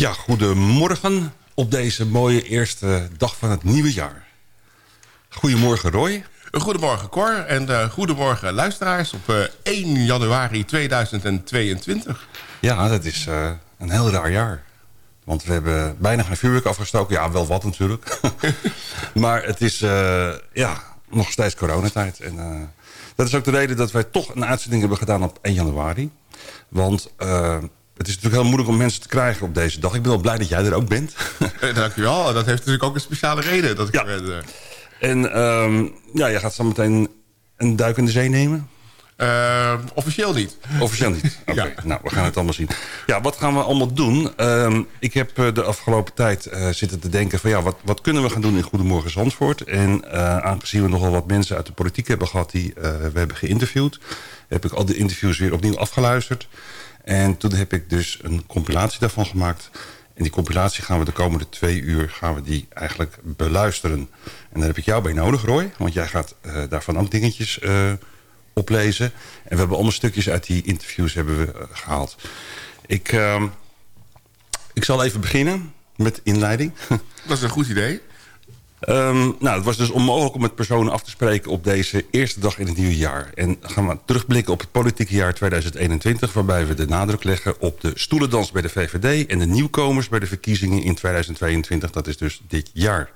Ja, goedemorgen op deze mooie eerste dag van het nieuwe jaar. Goedemorgen Roy. Goedemorgen Cor en uh, goedemorgen luisteraars op uh, 1 januari 2022. Ja, dat is uh, een heel raar jaar. Want we hebben bijna geen vuurwerk afgestoken. Ja, wel wat natuurlijk. maar het is ja, nog steeds coronatijd. En dat is ook de reden dat wij toch een uitzending hebben gedaan op 1 januari. Want het is natuurlijk heel moeilijk om mensen te krijgen op deze dag. Ik ben wel blij dat jij er ook bent. Dankjewel. Dat heeft natuurlijk ook een speciale reden. Dat ik ja. er ben. En um, ja, jij gaat zo meteen een duik in de zee nemen? Uh, officieel niet. Officieel niet. Oké, ja. nou, we gaan het allemaal zien. Ja, wat gaan we allemaal doen? Uh, ik heb de afgelopen tijd uh, zitten te denken van... ja, wat, wat kunnen we gaan doen in Goedemorgen Zandvoort? En aangezien we nogal wat mensen uit de politiek hebben gehad... die we hebben geïnterviewd... heb ik al die interviews weer opnieuw afgeluisterd. En toen heb ik dus een compilatie daarvan gemaakt... En die compilatie gaan we de komende twee uur gaan we die eigenlijk beluisteren. En daar heb ik jou bij nodig, Roy. Want jij gaat uh, daarvan ook dingetjes uh, oplezen. En we hebben allemaal stukjes uit die interviews hebben we, uh, gehaald. Ik, uh, ik zal even beginnen met inleiding. Dat is een goed idee. Um, nou, het was dus onmogelijk om met personen af te spreken op deze eerste dag in het nieuwe jaar. En gaan we terugblikken op het politieke jaar 2021... waarbij we de nadruk leggen op de stoelendans bij de VVD... en de nieuwkomers bij de verkiezingen in 2022. Dat is dus dit jaar.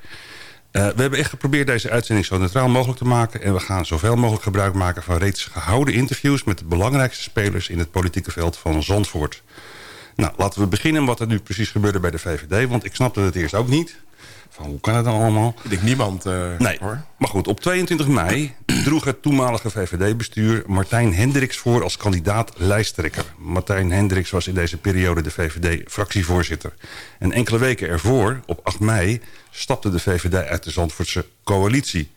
Uh, we hebben echt geprobeerd deze uitzending zo neutraal mogelijk te maken... en we gaan zoveel mogelijk gebruik maken van reeds gehouden interviews... met de belangrijkste spelers in het politieke veld van Zandvoort. Nou, laten we beginnen wat er nu precies gebeurde bij de VVD... want ik snapte het eerst ook niet... Van, hoe kan het dan allemaal? Ik denk niemand, uh, nee. hoor. Maar goed, op 22 mei droeg het toenmalige VVD-bestuur... Martijn Hendricks voor als kandidaat lijsttrekker. Martijn Hendricks was in deze periode de VVD-fractievoorzitter. En enkele weken ervoor, op 8 mei... stapte de VVD uit de Zandvoortse coalitie.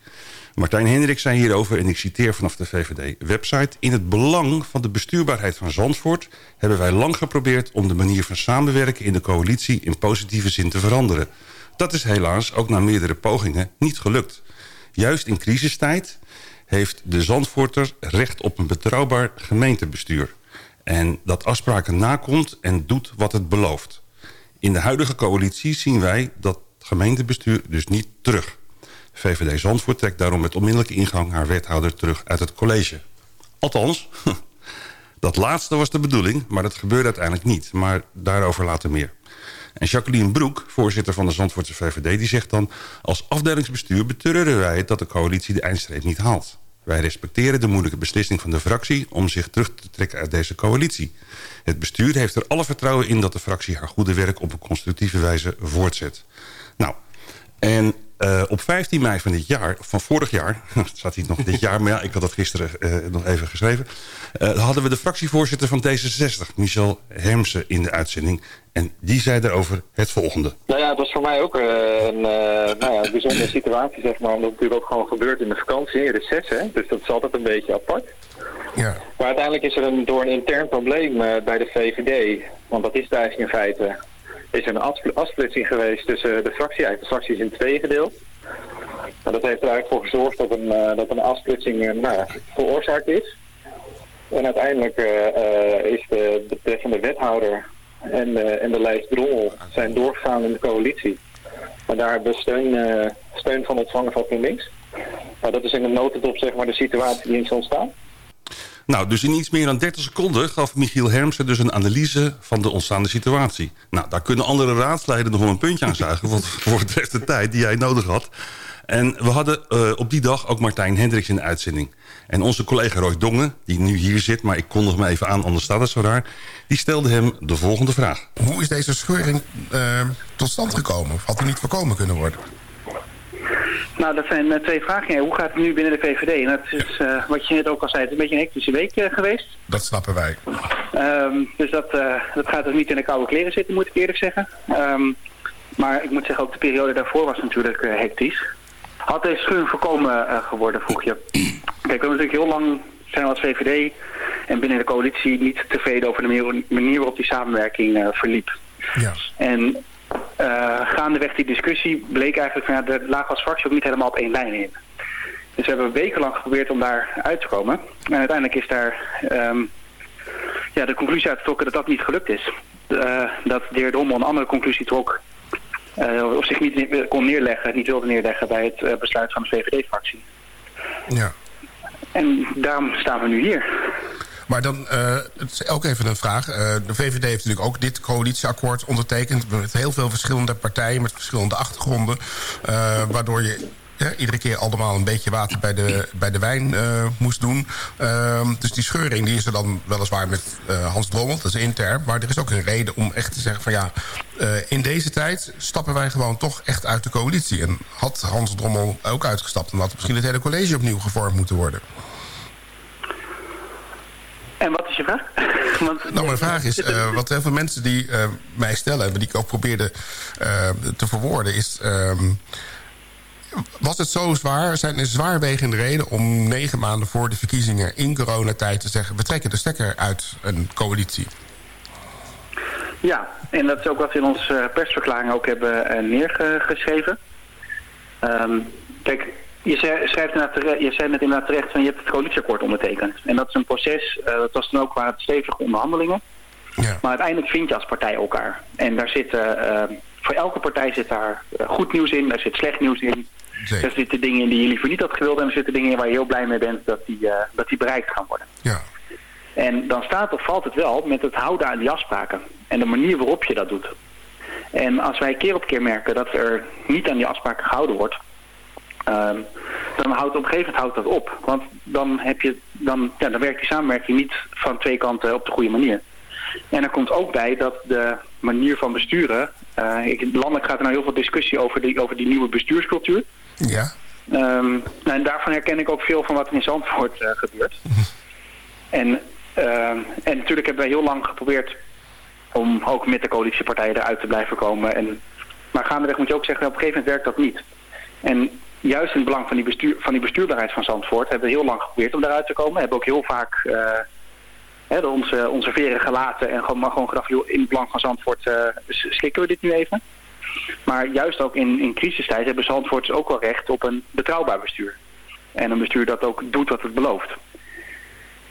Martijn Hendricks zei hierover, en ik citeer vanaf de VVD-website... in het belang van de bestuurbaarheid van Zandvoort... hebben wij lang geprobeerd om de manier van samenwerken in de coalitie... in positieve zin te veranderen... Dat is helaas ook na meerdere pogingen niet gelukt. Juist in crisistijd heeft de Zandvoorter recht op een betrouwbaar gemeentebestuur. En dat afspraken nakomt en doet wat het belooft. In de huidige coalitie zien wij dat gemeentebestuur dus niet terug. VVD Zandvoort trekt daarom met onmiddellijke ingang haar wethouder terug uit het college. Althans, dat laatste was de bedoeling, maar dat gebeurde uiteindelijk niet. Maar daarover later meer. En Jacqueline Broek, voorzitter van de Zandvoortse VVD... die zegt dan... als afdelingsbestuur betreuren wij dat de coalitie de eindstreep niet haalt. Wij respecteren de moeilijke beslissing van de fractie... om zich terug te trekken uit deze coalitie. Het bestuur heeft er alle vertrouwen in... dat de fractie haar goede werk op een constructieve wijze voortzet. Nou, en uh, op 15 mei van dit jaar, van vorig jaar... het staat hier nog dit jaar, maar ja, ik had dat gisteren uh, nog even geschreven... Uh, hadden we de fractievoorzitter van D66, Michel Hermsen, in de uitzending. En die zei daarover het volgende. Nou ja, het was voor mij ook een, nou ja, een bijzondere situatie, zeg maar. Omdat het natuurlijk ook gewoon gebeurt in de vakantie, in reces, hè. Dus dat is altijd een beetje apart. Ja. Maar uiteindelijk is er een, door een intern probleem bij de VVD... want dat is het eigenlijk in feite is een afsplitsing geweest tussen de fractie. Eigenlijk de fractie is in twee gedeeld. Dat heeft er eigenlijk voor gezorgd dat een, uh, dat een afsplitsing uh, nou, veroorzaakt is. En uiteindelijk uh, is de betreffende wethouder en, en de lijst zijn doorgegaan in de coalitie. Maar daar hebben we steun, van ontvangen van GroenLinks. Nou, dat is in een notendop zeg maar, de situatie die is ontstaan. Nou, dus in iets meer dan 30 seconden gaf Michiel Hermsen dus een analyse van de ontstaande situatie. Nou, daar kunnen andere raadsleden nog wel een puntje aan zuigen... wat voor betreft de tijd die jij nodig had. En we hadden uh, op die dag ook Martijn Hendricks in de uitzending. En onze collega Roy Dongen, die nu hier zit... maar ik kondig me even aan, anders staat het zo raar... die stelde hem de volgende vraag. Hoe is deze scheuring uh, tot stand gekomen? Of had er niet voorkomen kunnen worden? Nou, dat zijn uh, twee vragen. Hoe gaat het nu binnen de VVD? En dat is, uh, wat je net ook al zei, het is een beetje een hectische week uh, geweest. Dat snappen wij. Um, dus dat, dat gaat dus niet in de koude kleren zitten, moet ik eerlijk zeggen. Um, maar ik moet zeggen, ook de periode daarvoor was natuurlijk hectisch. Had deze scheuring voorkomen geworden, vroeg je. Kijk, we hebben natuurlijk heel lang zijn we als VVD en binnen de coalitie niet tevreden over de manier waarop die samenwerking verliep. Ja. En uh, gaandeweg die discussie bleek eigenlijk van ja, de fractie ook niet helemaal op één lijn in. Dus we hebben wekenlang geprobeerd om daar uit te komen. En uiteindelijk is daar um, ja, de conclusie uitgetrokken dat dat niet gelukt is. Uh, dat de heer Dommel een andere conclusie trok. Uh, of zich niet kon neerleggen, niet wilde neerleggen bij het besluit van de VVD-fractie. Ja. En daarom staan we nu hier. Maar dan, uh, het is ook even een vraag. Uh, de VVD heeft natuurlijk ook dit coalitieakkoord ondertekend... met heel veel verschillende partijen, met verschillende achtergronden... Uh, waardoor je iedere keer allemaal een beetje water bij de, bij de wijn moest doen. Uh, dus die scheuring die is er dan weliswaar met Hans Drommel, dat is intern. Maar er is ook een reden om echt te zeggen van ja... in deze tijd stappen wij gewoon toch echt uit de coalitie. En had Hans Drommel ook uitgestapt... dan had misschien het hele college opnieuw gevormd moeten worden. En wat is je vraag? Want, nou, mijn vraag is, uh, wat heel veel mensen die uh, mij stellen... en die ik ook probeerde uh, te verwoorden, is... Ehm, was het zo zwaar, zijn er zwaarwegende reden... om negen maanden voor de verkiezingen in coronatijd te zeggen... we trekken de stekker uit een coalitie? Ja, en dat is ook wat we in onze persverklaring ook hebben neergeschreven. Um, kijk, je, schrijft inderdaad je zei net inderdaad terecht van je hebt het coalitieakkoord ondertekend. En dat is een proces, uh, dat was dan ook het stevige onderhandelingen. Ja. Maar uiteindelijk vind je als partij elkaar. En daar zitten, uh, voor elke partij zit daar uh, goed nieuws in, daar zit slecht nieuws in. Zeker. Er zitten dingen in die je liever niet had gewild en er zitten dingen in waar je heel blij mee bent dat die, dat die bereikt gaan worden. Ja. En dan staat of valt het wel met het houden aan die afspraken. En de manier waarop je dat doet. En als wij keer op keer merken dat er niet aan die afspraken gehouden wordt... Um, dan houdt op een gegeven moment houdt dat op. Want dan, heb je, dan, ja, dan werkt die samenwerking niet van twee kanten op de goede manier. En er komt ook bij dat de manier van besturen... Uh, ik, landelijk gaat er nou heel veel discussie over die, over die nieuwe bestuurscultuur. Ja. Um, en daarvan herken ik ook veel van wat er in Zandvoort uh, gebeurt. en, uh, en natuurlijk hebben wij heel lang geprobeerd om ook met de coalitiepartijen eruit te blijven komen. En, maar gaandeweg moet je ook zeggen, op een gegeven moment werkt dat niet. En juist in het belang van die, bestuur, van die bestuurbaarheid van Zandvoort hebben we heel lang geprobeerd om daaruit te komen. We hebben ook heel vaak uh, onze, onze veren gelaten en gewoon, maar gewoon gedacht, joh, in het belang van Zandvoort uh, slikken we dit nu even. Maar juist ook in, in crisistijd hebben Zandvoorts ook wel recht op een betrouwbaar bestuur. En een bestuur dat ook doet wat het belooft.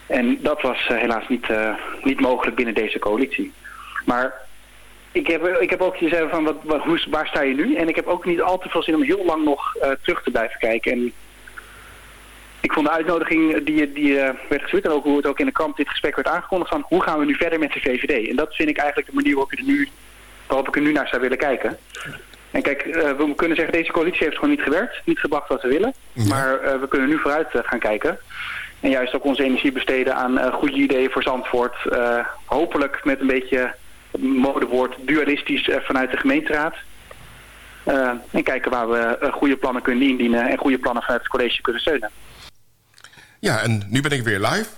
En dat was uh, helaas niet, niet mogelijk binnen deze coalitie. Maar ik heb, ik heb ook gezegd van wat, hoe, waar sta je nu? En ik heb ook niet al te veel zin om heel lang nog uh, terug te blijven kijken. En ik vond de uitnodiging die, die uh, werd gestuurd en ook hoe het ook in de kamp dit gesprek werd aangekondigd van hoe gaan we nu verder met de VVD? En dat vind ik eigenlijk de manier waarop, je er nu, waarop ik er nu naar zou willen kijken. En kijk, uh, we kunnen zeggen deze coalitie heeft gewoon niet gewerkt, niet gebracht wat we willen. Ja. Maar we kunnen nu vooruit gaan kijken. En juist ook onze energie besteden aan goede ideeën voor Zandvoort. hopelijk met een beetje modewoord dualistisch eh, vanuit de gemeenteraad. Uh, en kijken waar we eh, goede plannen kunnen indienen en goede plannen vanuit het college kunnen steunen. Ja, en nu ben ik weer live.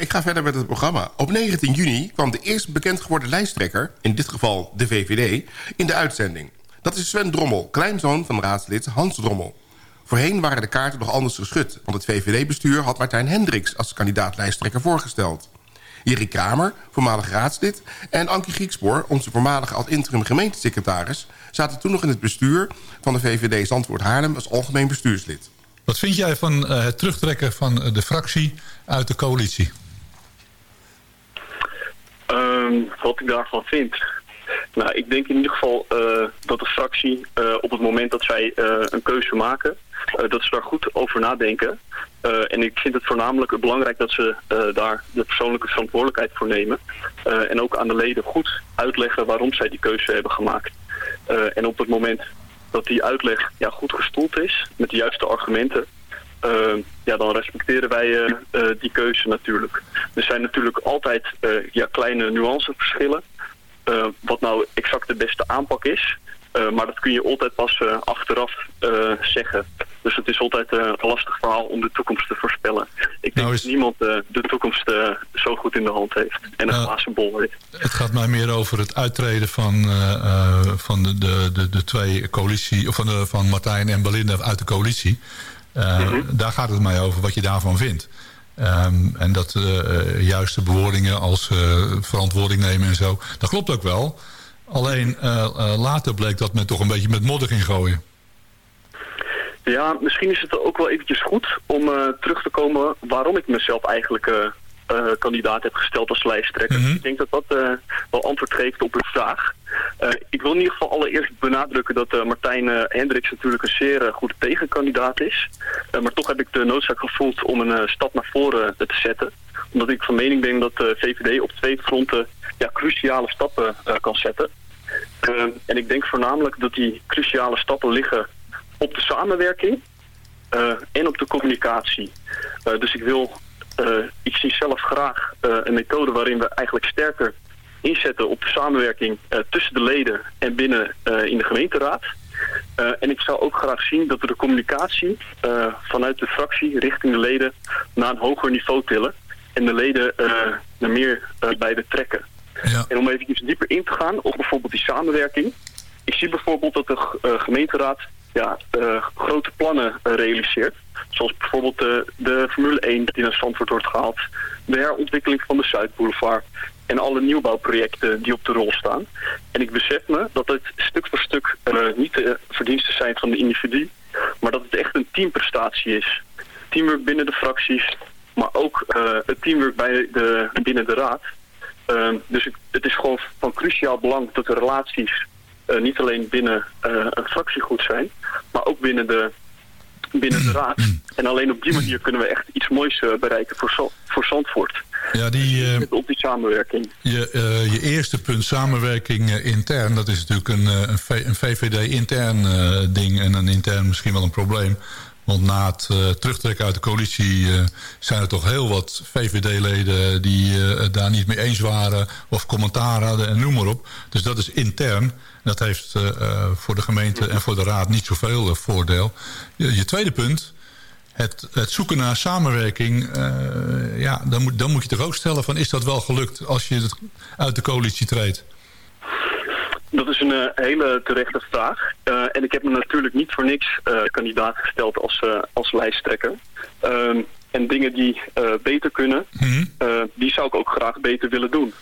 Ik ga verder met het programma. Op 19 juni kwam de eerst bekend geworden lijsttrekker... in dit geval de VVD, in de uitzending. Dat is Sven Drommel, kleinzoon van raadslid Hans Drommel. Voorheen waren de kaarten nog anders geschud... want het VVD-bestuur had Martijn Hendricks als kandidaat lijsttrekker voorgesteld. Jerry Kramer, voormalig raadslid... en Ankie Griekspoor, onze voormalige ad-interim gemeentesecretaris... zaten toen nog in het bestuur van de VVD Zandvoort Haarlem... als algemeen bestuurslid. Wat vind jij van uh, het terugtrekken van de fractie uit de coalitie? Um, wat ik daarvan vind? Nou, ik denk in ieder geval uh, dat de fractie uh, op het moment dat zij een keuze maken... dat ze daar goed over nadenken. Uh, en ik vind het voornamelijk belangrijk dat ze uh, daar de persoonlijke verantwoordelijkheid voor nemen. Uh, en ook aan de leden goed uitleggen waarom zij die keuze hebben gemaakt. en op het moment dat die uitleg ja, goed gestoeld is, met de juiste argumenten... ja, dan respecteren wij die keuze natuurlijk. Er zijn natuurlijk altijd ja, kleine nuanceverschillen. wat nou exact de beste aanpak is... Uh, maar dat kun je altijd pas uh, achteraf uh, zeggen. Dus het is altijd een lastig verhaal om de toekomst te voorspellen. Ik nou denk is... dat niemand de toekomst zo goed in de hand heeft. En een glazen bol heeft. Het gaat mij meer over het uittreden van, van de, de, de, de, twee coalitie... Of van, de, van Martijn en Belinda uit de coalitie. -hmm. Daar gaat het mij over wat je daarvan vindt. Um, en dat juiste bewoordingen als verantwoording nemen en zo. Dat klopt ook wel. Alleen uh, uh, later bleek dat men toch een beetje met modder ging gooien. Ja, misschien is het ook wel eventjes goed om uh, terug te komen waarom ik mezelf eigenlijk kandidaat heb gesteld als lijsttrekker. Mm -hmm. Ik denk dat dat wel antwoord geeft op uw vraag. ik wil in ieder geval allereerst benadrukken dat Martijn Hendricks natuurlijk een zeer goede tegenkandidaat is. maar toch heb ik de noodzaak gevoeld om een stap naar voren te zetten. Omdat ik van mening ben dat de VVD op twee fronten ja, cruciale stappen kan zetten. Uh, en ik denk voornamelijk dat die cruciale stappen liggen op de samenwerking uh, en op de communicatie. Uh, dus ik wil, ik zie zelf graag een methode waarin we eigenlijk sterker inzetten op de samenwerking tussen de leden en binnen in de gemeenteraad. en ik zou ook graag zien dat we de communicatie vanuit de fractie richting de leden naar een hoger niveau tillen. En de leden naar meer bij te trekken. En om even dieper in te gaan op bijvoorbeeld die samenwerking. Ik zie bijvoorbeeld dat de gemeenteraad ja, grote plannen realiseert. Zoals bijvoorbeeld de, de Formule 1 die naar Zandvoort wordt gehaald. De herontwikkeling van de Zuidboulevard. En alle nieuwbouwprojecten die op de rol staan. En ik besef me dat het stuk voor stuk niet de verdiensten zijn van de individu. Maar dat het echt een teamprestatie is. Teamwork binnen de fracties. Maar ook het teamwork bij de, binnen de raad. Ehm, dus het is gewoon van cruciaal belang dat de relaties niet alleen binnen een fractie goed zijn. Maar ook binnen de binnen de raad. En alleen op die manier kunnen we echt iets moois uh, bereiken voor, voor Zandvoort. Ja, die, uh, op die samenwerking. Je, uh, je eerste punt, samenwerking intern, dat is natuurlijk een, een, een VVD-intern ding en een intern misschien wel een probleem. Want na het uh, terugtrekken uit de coalitie uh, zijn er toch heel wat VVD-leden die uh, daar niet mee eens waren of commentaar hadden en noem maar op. Dus dat is intern. Dat heeft voor de gemeente en voor de raad niet zoveel voordeel. Je, je, tweede punt, het, het zoeken naar samenwerking. ja, dan moet, dan moet je toch ook stellen van is dat wel gelukt als je uit de coalitie treedt? Dat is een uh, hele terechte vraag. Uh, en ik heb me natuurlijk niet voor niks uh, kandidaat gesteld als, als lijsttrekker. Ehm, en dingen die beter kunnen, mm -hmm. die zou ik ook graag beter willen doen.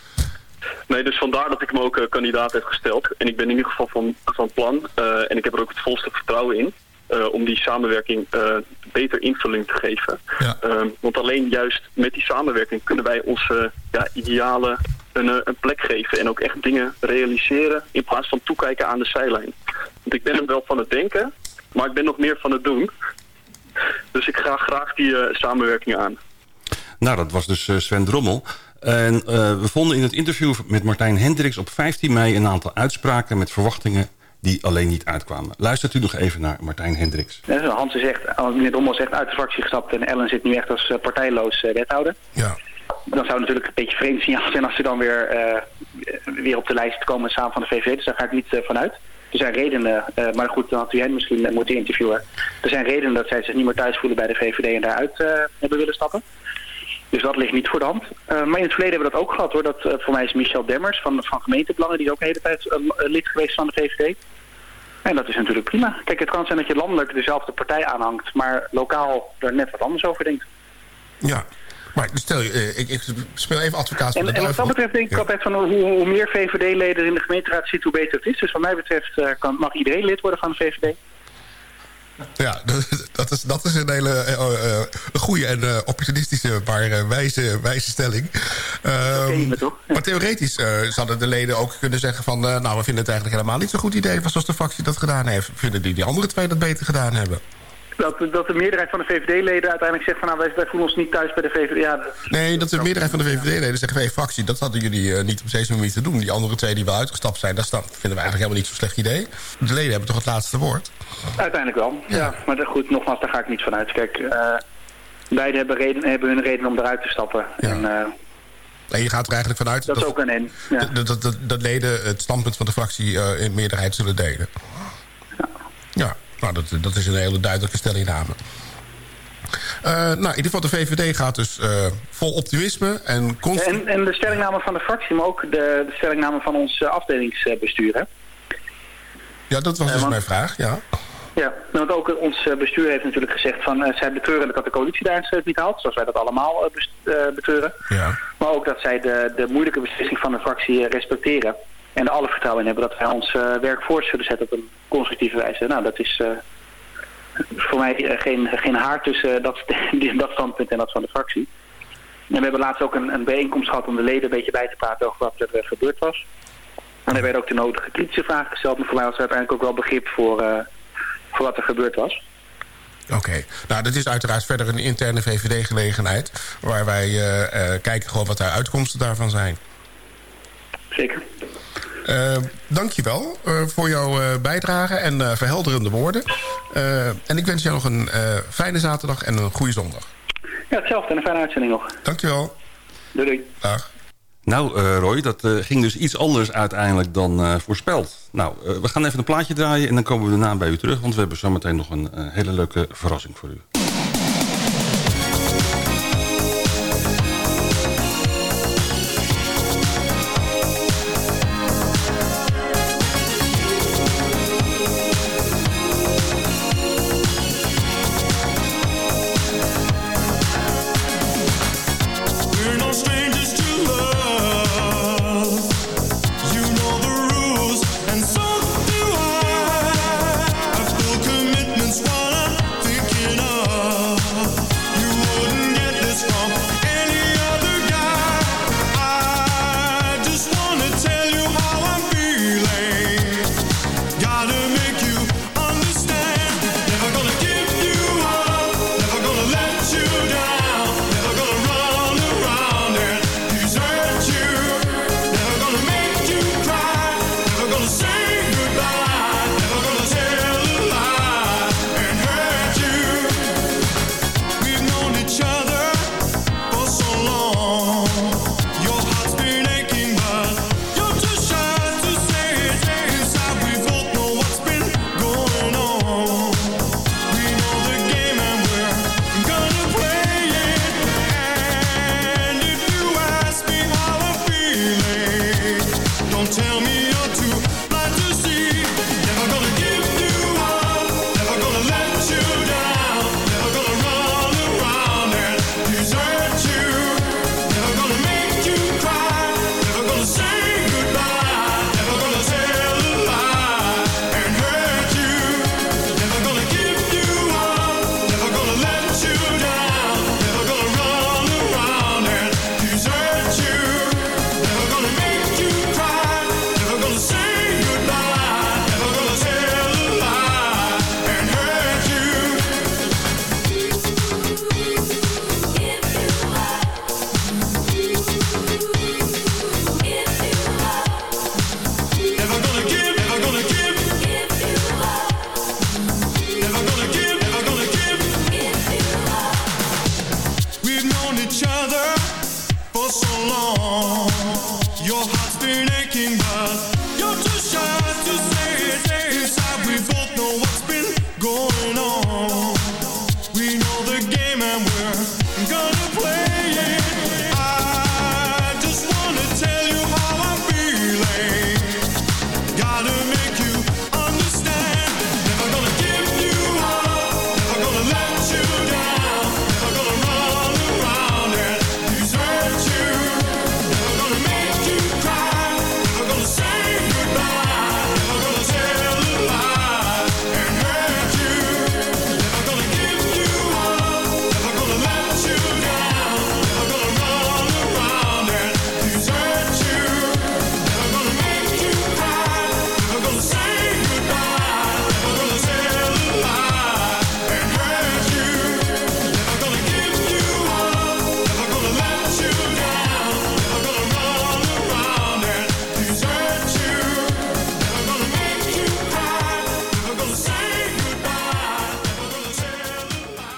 Nee, dus vandaar dat ik me ook kandidaat heb gesteld. En ik ben in ieder geval van, van plan. en ik heb er ook het volste vertrouwen in. om die samenwerking beter invulling te geven. Ja. Ehm, want alleen juist met die samenwerking kunnen wij onze ja, idealen een, een, plek geven. En ook echt dingen realiseren in plaats van toekijken aan de zijlijn. Want ik ben er wel van het denken, maar ik ben nog meer van het doen. Dus ik ga graag die uh, samenwerking aan. Nou, dat was dus Sven Drommel. En uh, we vonden in het interview met Martijn Hendricks op 15 mei... een aantal uitspraken met verwachtingen die alleen niet uitkwamen. Luistert u nog even naar Martijn Hendricks. Hans zegt, meneer Drommel zegt uit de fractie gestapt... en Ellen zit nu echt als partijloos wethouder. Ja dan zou het natuurlijk een beetje vreemd signaal zijn als ze dan weer, uh, weer op de lijst komen samen van de VVD. Dus daar ga ik niet uh, vanuit. Er zijn redenen, uh, maar goed, dan had u hen misschien moeten interviewen. Er zijn redenen dat zij zich niet meer thuis voelen bij de VVD en daaruit hebben willen stappen. Dus dat ligt niet voor de hand. maar in het verleden hebben we dat ook gehad hoor. Dat, voor mij is Michel Demmers van, van gemeentebelangen, die is ook de hele tijd lid geweest van de VVD. En dat is natuurlijk prima. Kijk, het kan zijn dat je landelijk dezelfde partij aanhangt, maar lokaal er net wat anders over denkt. Ja, maar stel je, ik, ik speel even advocaat van en, de En wat dat betreft denk ik ja. altijd van hoe, hoe meer VVD-leden in de gemeenteraad zitten, hoe beter het is. Dus wat mij betreft uh, kan, mag iedereen lid worden van de VVD. Ja, dat is, dat is een hele uh, goede en uh, opportunistische, maar wijze, wijze stelling. Um? Maar theoretisch zouden de leden ook kunnen zeggen van... nou, we vinden het eigenlijk helemaal niet zo'n goed idee... zoals de fractie dat gedaan heeft. Vinden die, die andere twee dat beter gedaan hebben? Dat, dat de meerderheid van de VVD-leden uiteindelijk zegt van... nou, wij, wij, voelen ons niet thuis bij de VVD. Ja, dat, nee, dat de meerderheid van de VVD-leden zeggen... hey, fractie, dat hadden jullie uh, niet op deze manier te doen. Die andere twee die wel uitgestapt zijn... dat vinden we eigenlijk helemaal niet zo'n slecht idee. De leden hebben toch het laatste woord? Uiteindelijk wel, ja. ja. Maar goed, nogmaals, daar ga ik niet van uit. Kijk, uh, beide hebben, reden, hebben hun reden om eruit te stappen. Ja. En, uh, en je gaat er eigenlijk vanuit... Dat is ook een in. Ja. Dat, dat, dat, dat, leden het standpunt van de fractie in meerderheid zullen delen. Ja. Nou, dat, dat is een hele duidelijke stellingname. Uh, nou, in ieder geval de VVD gaat dus uh, vol optimisme. En, en, en, de stellingname van de fractie, maar ook de, de stellingname van ons afdelingsbestuur. Hè? Ja, dat was uh, dus want, mijn vraag, ja. Ja, want ook ons bestuur heeft natuurlijk gezegd van... zij betreuren dat de coalitie daar niet haalt, zoals wij dat allemaal betreuren. Ja. Maar ook dat zij de, de moeilijke beslissing van de fractie respecteren. En er alle vertrouwen in hebben dat wij ons uh, werk voor zullen zetten op een constructieve wijze. Nou, dat is uh, voor mij uh, geen, geen haar tussen dat, dat standpunt en dat van de fractie. En we hebben laatst ook een, een bijeenkomst gehad om de leden een beetje bij te praten over wat er gebeurd was. En er werden ook de nodige kritische vragen gesteld. Maar voor mij was er uiteindelijk ook wel begrip voor, voor wat er gebeurd was. Oké, okay. nou dat is uiteraard verder een interne VVD-gelegenheid... waar wij kijken gewoon wat de uitkomsten daarvan zijn. Zeker. Uh, dankjewel uh, voor jouw uh, bijdrage en verhelderende woorden. en ik wens jou nog een fijne zaterdag en een goede zondag. Ja, hetzelfde en een fijne uitzending nog. Dankjewel. Doei doei. Dag. Nou, Roy, dat ging dus iets anders uiteindelijk dan voorspeld. Nou, we gaan even een plaatje draaien en dan komen we daarna bij u terug... want we hebben zometeen nog een hele leuke verrassing voor u.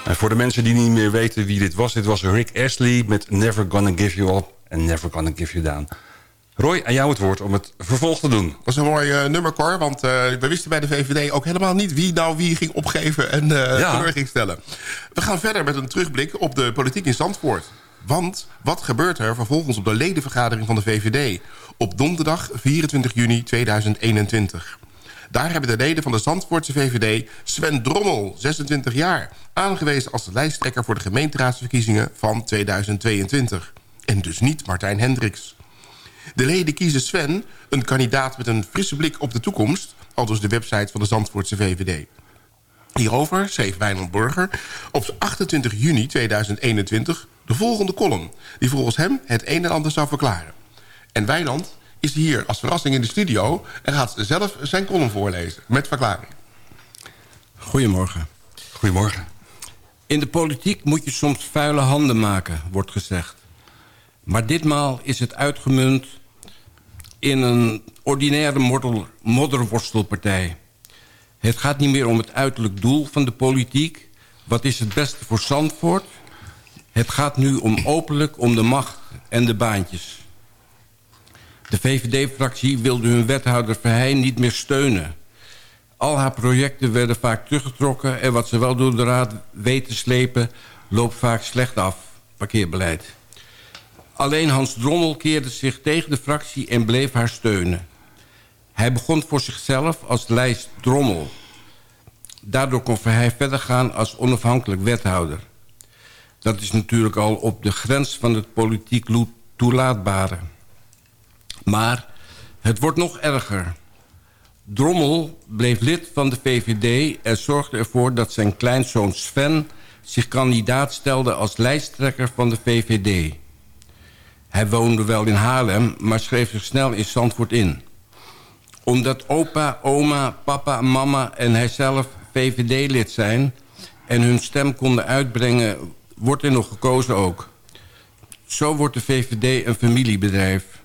voor de mensen die niet meer weten wie dit was... dit was Rick Astley met Never Gonna Give You Up and Never Gonna Give You Down. Roy, aan jou het woord om het vervolg te doen. Dat is een mooi uh, nummer, Cor. Want uh, we wisten bij de VVD ook helemaal niet wie nou wie ging opgeven en uh, ja. ging stellen. We gaan verder met een terugblik op de politiek in Zandvoort. Want wat gebeurt er vervolgens op de ledenvergadering van de VVD... op donderdag 24 juni 2021? Daar hebben de leden van de Zandvoortse VVD Sven Drommel, 26 jaar... aangewezen als de lijsttrekker voor de gemeenteraadsverkiezingen van 2022. En dus niet Martijn Hendricks. De leden kiezen Sven, een kandidaat met een frisse blik op de toekomst... al dus de website van de Zandvoortse VVD. Hierover schreef Wijnand Burger op 28 juni 2021 de volgende column... die volgens hem het een en ander zou verklaren. En Wijnand is hier als verrassing in de studio... en gaat zelf zijn column voorlezen met verklaring. Goedemorgen. Goedemorgen. In de politiek moet je soms vuile handen maken, wordt gezegd. Maar ditmaal is het uitgemunt in een ordinaire modderworstelpartij. Het gaat niet meer om het uiterlijk doel van de politiek. Wat is het beste voor Zandvoort? Het gaat nu om openlijk om de macht en de baantjes. De VVD-fractie wilde hun wethouder Verheij niet meer steunen. Al haar projecten werden vaak teruggetrokken... en wat ze wel door de raad weten slepen... loopt vaak slecht af, parkeerbeleid. Alleen Hans Drommel keerde zich tegen de fractie en bleef haar steunen. Hij begon voor zichzelf als lijst Drommel. Daardoor kon Verheij verder gaan als onafhankelijk wethouder. Dat is natuurlijk al op de grens van het politiek toelaatbare. Maar het wordt nog erger. Drommel bleef lid van de VVD en zorgde ervoor dat zijn kleinzoon Sven... zich kandidaat stelde als lijsttrekker van de VVD. Hij woonde wel in Haarlem, maar schreef zich snel in Zandvoort in. Omdat opa, oma, papa, mama en hijzelf VVD-lid zijn... en hun stem konden uitbrengen, wordt er nog gekozen ook. Zo wordt de VVD een familiebedrijf...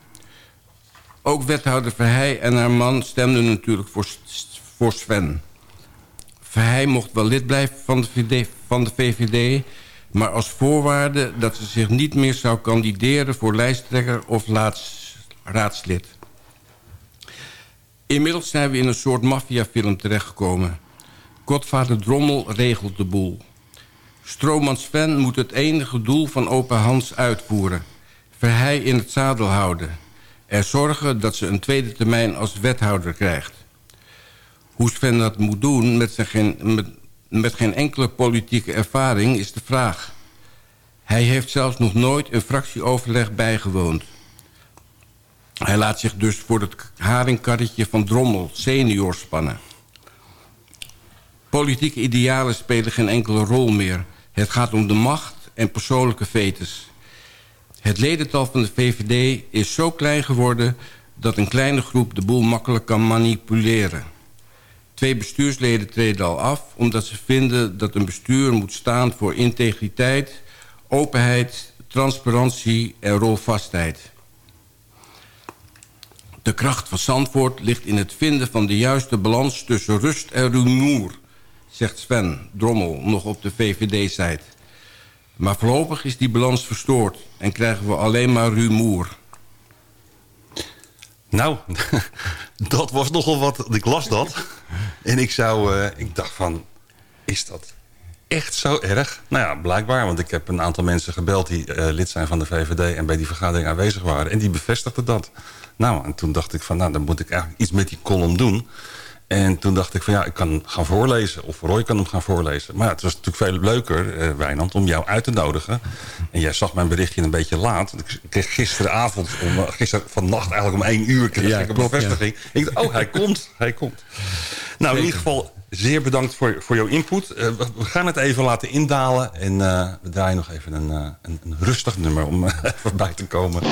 Ook wethouder Verheij en haar man stemden natuurlijk voor, voor Sven. Verheij mocht wel lid blijven van de, VVD, van de VVD... maar als voorwaarde dat ze zich niet meer zou kandideren... voor lijsttrekker of laats, raadslid. Inmiddels zijn we in een soort maffiafilm terechtgekomen. Godvader Drommel regelt de boel. Stroomman Sven moet het enige doel van opa Hans uitvoeren. Verheij in het zadel houden er zorgen dat ze een tweede termijn als wethouder krijgt. Hoe Sven dat moet doen met, zijn geen, met, met geen enkele politieke ervaring is de vraag. Hij heeft zelfs nog nooit een fractieoverleg bijgewoond. Hij laat zich dus voor het haringkarretje van Drommel senior spannen. Politieke idealen spelen geen enkele rol meer. Het gaat om de macht en persoonlijke vetes. Het ledental van de VVD is zo klein geworden... dat een kleine groep de boel makkelijk kan manipuleren. Twee bestuursleden treden al af... omdat ze vinden dat een bestuur moet staan voor integriteit... openheid, transparantie en rolvastheid. De kracht van Zandvoort ligt in het vinden van de juiste balans... tussen rust en rumoer, zegt Sven Drommel nog op de VVD-site... Maar voorlopig is die balans verstoord en krijgen we alleen maar rumoer. Nou, dat was nogal wat. Ik las dat. En ik zou... Uh, ik dacht van... Is dat echt zo erg? Nou ja, blijkbaar. Want ik heb een aantal mensen gebeld... die uh, lid zijn van de VVD... en bij die vergadering aanwezig waren. En die bevestigden dat. Nou, en toen dacht ik van... nou, dan moet ik eigenlijk iets met die column doen. En toen dacht ik van ja, ik kan gaan voorlezen. Of Roy kan hem gaan voorlezen. Maar het was natuurlijk veel leuker, uh, Wijnand, om jou uit te nodigen. En jij zag mijn berichtje een beetje laat. Ik kreeg gisteravond, om, uh, gisteren vannacht eigenlijk om één uur... kreeg ja, ik een bevestiging. Ja. Ik dacht, oh, hij komt, hij komt. Nou, in ieder geval zeer bedankt voor, voor jouw input. Uh, we gaan het even laten indalen. En we draaien nog even een, een, een rustig nummer om even bij te komen.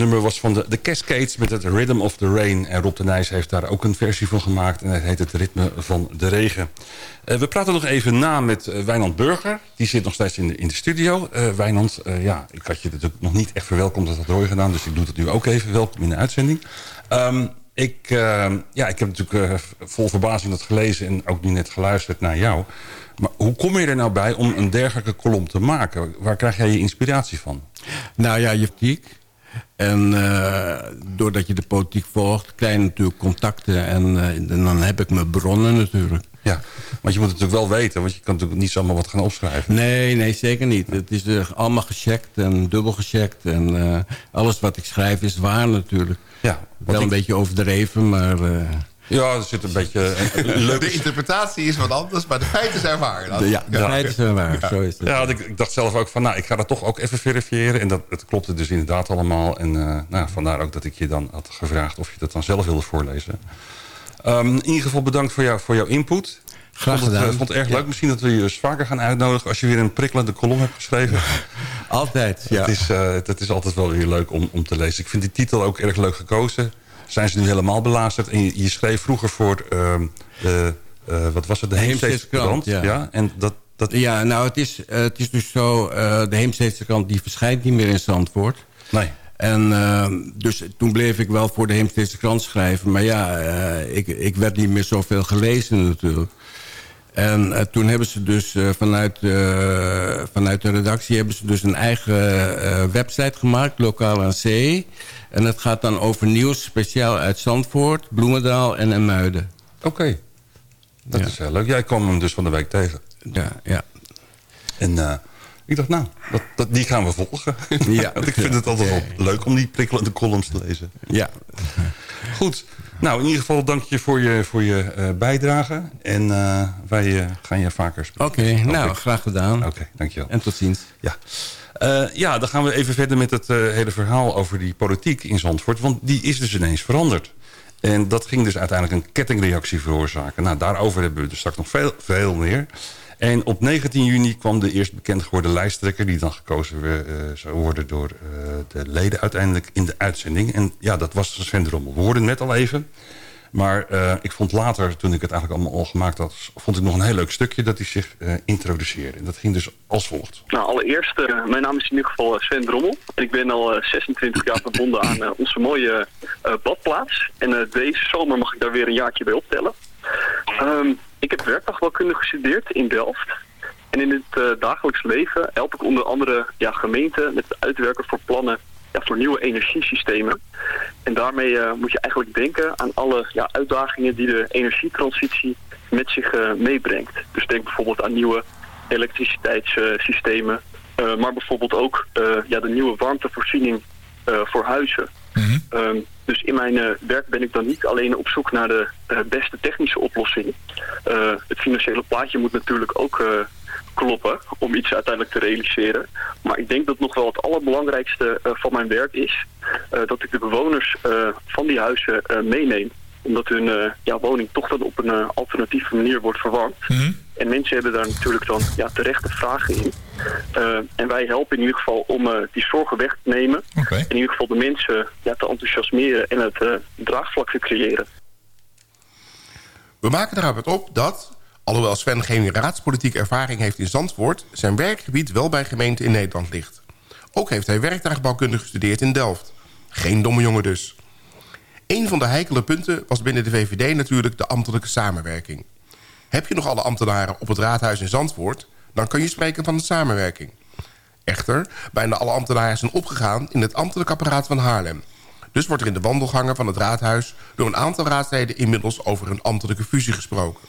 Nummer was van de, de Cascades met het Rhythm of the Rain. En Rob de Nijs heeft daar ook een versie van gemaakt. En het heet het Ritme van de Regen. Uh, we praten nog even na met uh, Wijnand Burger. Die zit nog steeds in de, in de studio. Uh, Wijnand, ja, ik had je natuurlijk nog niet echt verwelkomd. Dat had Roy gedaan. Dus ik doe het nu ook even. Welkom in de uitzending. Um, ik, ja, ik heb natuurlijk vol verbazing dat gelezen. En ook nu net geluisterd naar jou. Maar hoe kom je er nou bij om een dergelijke kolom te maken? Waar krijg jij je inspiratie van? Nou ja, je en uh, doordat je de politiek volgt, krijg je natuurlijk contacten. En, uh, en, dan heb ik mijn bronnen natuurlijk. Ja, want je moet het natuurlijk wel weten. Want je kan natuurlijk niet zomaar wat gaan opschrijven. Nee, nee, zeker niet. Het is uh, allemaal gecheckt en dubbel gecheckt. En alles wat ik schrijf is waar natuurlijk. Ja, wel ik... een beetje overdreven, maar... Ja, er zit een beetje... Een De interpretatie is wat anders, maar de feiten zijn waar. De, ja, de feiten zijn waar, ja. zo is het. Ja, ik, ik, dacht zelf ook van, nou, ik ga dat toch ook even verifiëren. En dat, het klopte dus inderdaad allemaal. En uh, nou, vandaar ook dat ik je dan had gevraagd of je dat dan zelf wilde voorlezen. Um, in ieder geval bedankt voor, jou, voor jouw input. Graag gedaan. Ik vond, vond het erg leuk. Misschien dat we je eens vaker gaan uitnodigen... als je weer een prikkelende kolom hebt geschreven. altijd, ja. Het is, uh, het is altijd wel weer leuk om, om te lezen. Ik vind die titel ook erg leuk gekozen zijn ze nu helemaal belazerd. En je, je schreef vroeger voor uh, de, uh, wat was het, de Heemsteedse krant. Ja. ja. En dat, dat... ja, nou het is, uh, het is dus zo, uh, de Heemsteedse krant die verschijnt niet meer in Zandvoort. Nee. En dus toen bleef ik wel voor de Heemsteedse krant schrijven. Maar ja, ik, ik werd niet meer zoveel gelezen natuurlijk. En uh, toen hebben ze dus uh, vanuit, uh, vanuit de redactie hebben ze dus een eigen website gemaakt, Lokaal aan Zee. En dat gaat dan over nieuws speciaal uit Zandvoort, Bloemendaal en Emuiden. Oké, okay. dat ja. is heel leuk. Jij kwam hem dus van de week tegen. Ja, ja. En ik dacht, nou, dat, dat, die gaan we volgen. Ja. Want ik vind het altijd wel leuk om die prikkelende columns te lezen. Ja. Goed. Nou, in ieder geval dank je voor je, voor je uh, bijdrage. En uh, wij uh, gaan je vaker spreken. Oké, okay, nou, graag gedaan. Oké, okay, dankjewel. En tot ziens. Ja. ja, dan gaan we even verder met het hele verhaal over die politiek in Zandvoort. Want die is dus ineens veranderd. En dat ging dus uiteindelijk een kettingreactie veroorzaken. Nou, daarover hebben we dus straks nog veel, veel meer. En op 19 juni kwam de eerst bekend geworden lijsttrekker... die dan gekozen uh, zou worden door uh, de leden uiteindelijk in de uitzending. En ja, dat was Sven Drommel. We hoorden net al even. Maar uh, ik vond later, toen ik het eigenlijk allemaal al gemaakt had... vond ik nog een heel leuk stukje dat hij zich introduceerde. En dat ging dus als volgt. Nou, allereerst, mijn naam is in ieder geval Sven Drommel. En ik ben al 26 jaar verbonden aan onze mooie badplaats. En deze zomer mag ik daar weer een jaartje bij optellen. Um, ik heb werktuigbouwkunde gestudeerd in Delft. En in het uh, dagelijks leven help ik onder andere ja, gemeenten met het uitwerken voor plannen ja, voor nieuwe energiesystemen. En daarmee uh, moet je eigenlijk denken aan alle ja, uitdagingen die de energietransitie met zich uh, meebrengt. Dus denk bijvoorbeeld aan nieuwe elektriciteitssystemen, maar bijvoorbeeld ook ja, de nieuwe warmtevoorziening voor huizen. -hmm. um, dus in mijn uh, werk ben ik dan niet alleen op zoek naar de uh, beste technische oplossing. Uh, het financiële plaatje moet natuurlijk ook kloppen om iets uiteindelijk te realiseren. Maar ik denk dat nog wel het allerbelangrijkste van mijn werk is... dat ik de bewoners van die huizen meeneem omdat hun ja, woning toch dan op een alternatieve manier wordt verwarmd. Mm -hmm. En mensen hebben daar natuurlijk dan ja, terechte vragen in. Uh, en wij helpen in ieder geval om uh, die zorgen weg te nemen. Okay. En in ieder geval de mensen ja, te enthousiasmeren en het uh, draagvlak te creëren. We maken eruit op dat, alhoewel Sven geen raadspolitieke ervaring heeft in Zandvoort... zijn werkgebied wel bij gemeenten in Nederland ligt. Ook heeft hij werktuigbouwkunde gestudeerd in Delft. Geen domme jongen dus. Een van de heikele punten was binnen de VVD natuurlijk de ambtelijke samenwerking. Heb je nog alle ambtenaren op het raadhuis in Zandvoort... dan kan je spreken van een samenwerking. Echter, bijna alle ambtenaren zijn opgegaan in het ambtelijk apparaat van Haarlem. Dus wordt er in de wandelgangen van het raadhuis... door een aantal raadsleden inmiddels over een ambtelijke fusie gesproken.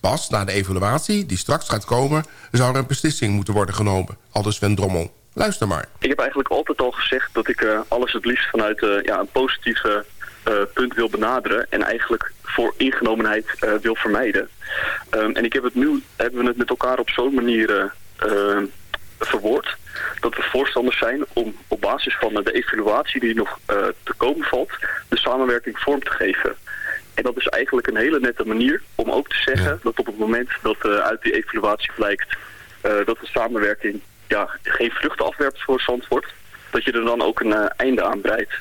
Pas na de evaluatie, die straks gaat komen... zou er een beslissing moeten worden genomen, aldus Sven Drommel. Luister maar. Ik heb eigenlijk altijd al gezegd dat ik uh, alles het liefst vanuit uh, ja, een positieve punt wil benaderen en eigenlijk voor ingenomenheid uh, wil vermijden. Um, en ik heb het nu, hebben we het met elkaar op zo'n manier uh, verwoord dat we voorstanders zijn om op basis van de evaluatie die nog te komen valt, de samenwerking vorm te geven. En dat is eigenlijk een hele nette manier om ook te zeggen ja. dat op het moment dat uit die evaluatie blijkt dat de samenwerking ja, geen vruchten afwerpt voor Zandvoort, dat je er dan ook een einde aan breidt.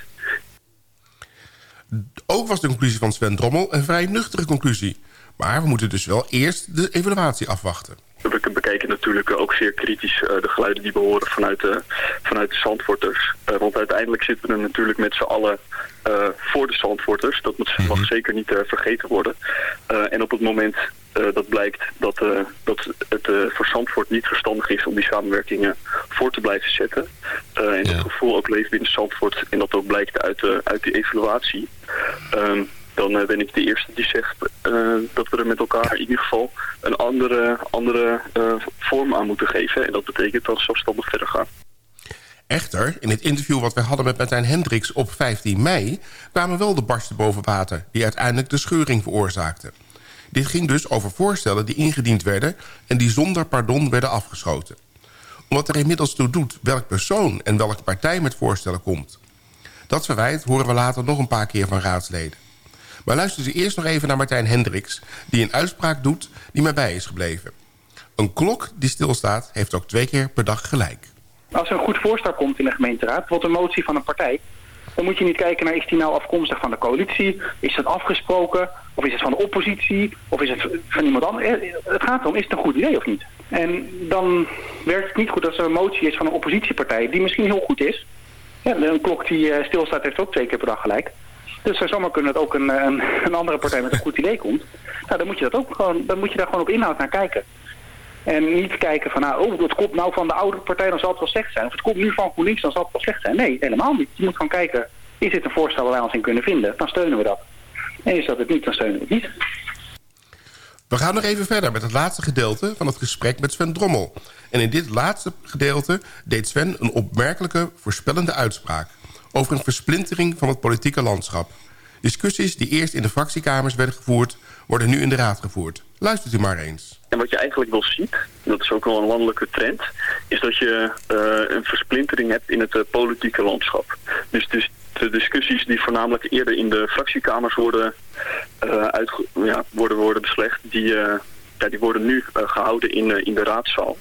Ook was de conclusie van Sven Drommel een vrij nuchtere conclusie. Maar we moeten dus wel eerst de evaluatie afwachten. We bekijken natuurlijk ook zeer kritisch uh, de geluiden die we horen vanuit de, vanuit de Zandvoorters. Uh, want uiteindelijk zitten we er natuurlijk met z'n allen uh, voor de Zandvoorters. Dat moet, mag zeker niet vergeten worden. en op het moment dat blijkt dat, dat het voor Zandvoort niet verstandig is om die samenwerkingen voor te blijven zetten. en ja. dat gevoel ook leeft binnen Zandvoort en dat ook blijkt uit, uit die evaluatie. Um, dan uh, ben ik de eerste die zegt uh, dat we er met elkaar in ieder geval een andere, andere uh, vorm aan moeten geven. En dat betekent dan zelfstandig verder gaan. Echter, in het interview wat wij hadden met Martijn Hendricks op 15 mei... kwamen wel de barsten boven water die uiteindelijk de scheuring veroorzaakten. Dit ging dus over voorstellen die ingediend werden... en die zonder pardon werden afgeschoten. Omdat er inmiddels toe doet welk persoon en welke partij met voorstellen komt. Dat verwijt horen we later nog een paar keer van raadsleden. Maar luister ze eerst nog even naar Martijn Hendricks... die een uitspraak doet die mij bij is gebleven. Een klok die stilstaat heeft ook twee keer per dag gelijk. Als er een goed voorstel komt in de gemeenteraad... bijvoorbeeld een motie van een partij... dan moet je niet kijken naar is die nou afkomstig van de coalitie... is het afgesproken, of is het van de oppositie... of is het van iemand anders. Het gaat erom, is het een goed idee of niet? En dan werkt het niet goed als er een motie is van een oppositiepartij... die misschien heel goed is... Ja, een klok die stilstaat heeft ook twee keer per dag gelijk... Dus zou zomaar kunnen dat ook een, een, een, andere partij met een goed idee komt. Nou, dan moet je, dat ook gewoon, dan moet je daar gewoon op inhoud naar kijken. En niet kijken van, nou, oh, dat komt nou van de oude partij, dan zal het wel slecht zijn. Of het komt nu van GroenLinks, dan zal het wel slecht zijn. Nee, helemaal niet. Je moet gewoon kijken, is dit een voorstel waar wij ons in kunnen vinden? Dan steunen we dat. En is dat het niet, dan steunen we het niet. We gaan nog even verder met het laatste gedeelte van het gesprek met Sven Drommel. En in dit laatste gedeelte deed Sven een opmerkelijke voorspellende uitspraak... over een versplintering van het politieke landschap. Discussies die eerst in de fractiekamers werden gevoerd... worden nu in de raad gevoerd. Luistert u maar eens. En wat je eigenlijk wel ziet, dat is ook wel een landelijke trend... is dat je uh, een versplintering hebt in het uh, politieke landschap. Dus, dus de discussies die voornamelijk eerder in de fractiekamers worden, uh, uit, ja, worden, worden beslecht... die, ja, die worden nu gehouden in, in de raadzaal.